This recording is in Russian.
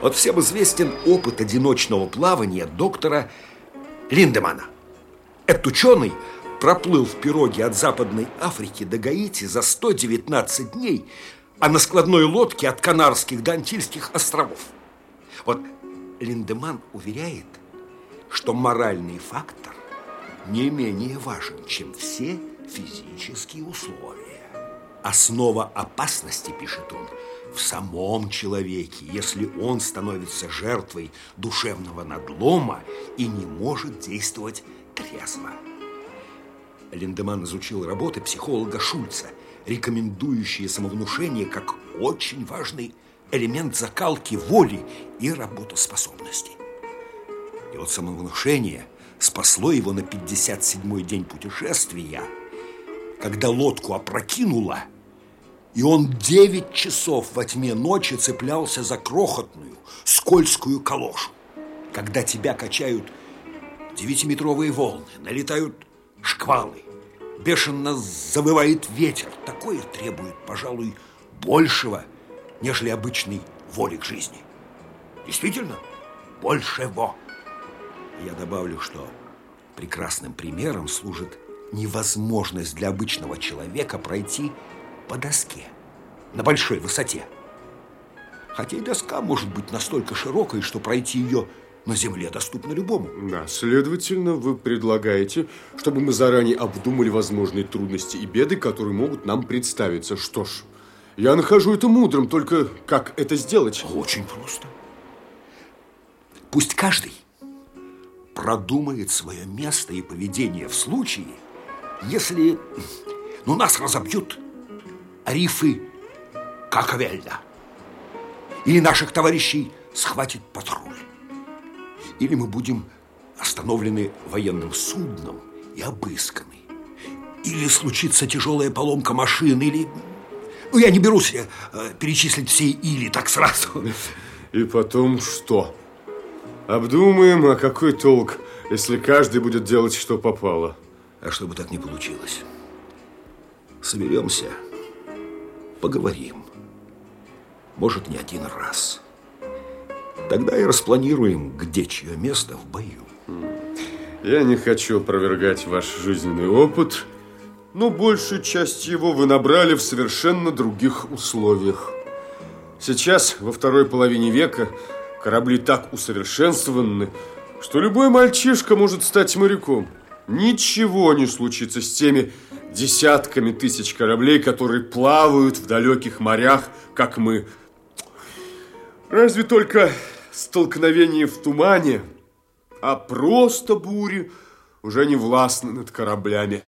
Вот всем известен опыт одиночного плавания доктора Линдемана. Этот ученый проплыл в пироге от Западной Африки до Гаити за 119 дней, а на складной лодке от Канарских до Антильских островов. Вот Линдеман уверяет, что моральный фактор не менее важен, чем все физические условия. Основа опасности, пишет он, в самом человеке, если он становится жертвой душевного надлома и не может действовать трезво. Линдеман изучил работы психолога Шульца, рекомендующие самовнушение как очень важный элемент закалки воли и работоспособности. И вот самовнушение спасло его на 57-й день путешествия, когда лодку опрокинуло, и он 9 часов во тьме ночи цеплялся за крохотную, скользкую калошу. Когда тебя качают девятиметровые волны, налетают шквалы, бешено завывает ветер. Такое требует, пожалуй, большего, нежели обычной воли к жизни. Действительно, большего. Я добавлю, что прекрасным примером служит невозможность для обычного человека пройти по доске на большой высоте. Хотя и доска может быть настолько широкой, что пройти ее на земле доступно любому. Да, следовательно, вы предлагаете, чтобы мы заранее обдумали возможные трудности и беды, которые могут нам представиться. Что ж, я нахожу это мудрым, только как это сделать? Очень просто. Пусть каждый продумает свое место и поведение в случае, если ну, нас разобьют рифы Каковельда. Или наших товарищей схватит патруль или мы будем остановлены военным судном и обысканы. Или случится тяжелая поломка машин, или... Ну, я не берусь э, перечислить все или так сразу. И потом что? Обдумаем, а какой толк, если каждый будет делать, что попало? А чтобы так не получилось, соберемся, поговорим. Может, не один раз. Тогда и распланируем, где чье место в бою. Я не хочу опровергать ваш жизненный опыт, но большую часть его вы набрали в совершенно других условиях. Сейчас, во второй половине века, корабли так усовершенствованы, что любой мальчишка может стать моряком. Ничего не случится с теми десятками тысяч кораблей, которые плавают в далеких морях, как мы. Разве только столкновение в тумане, а просто бури уже не властны над кораблями.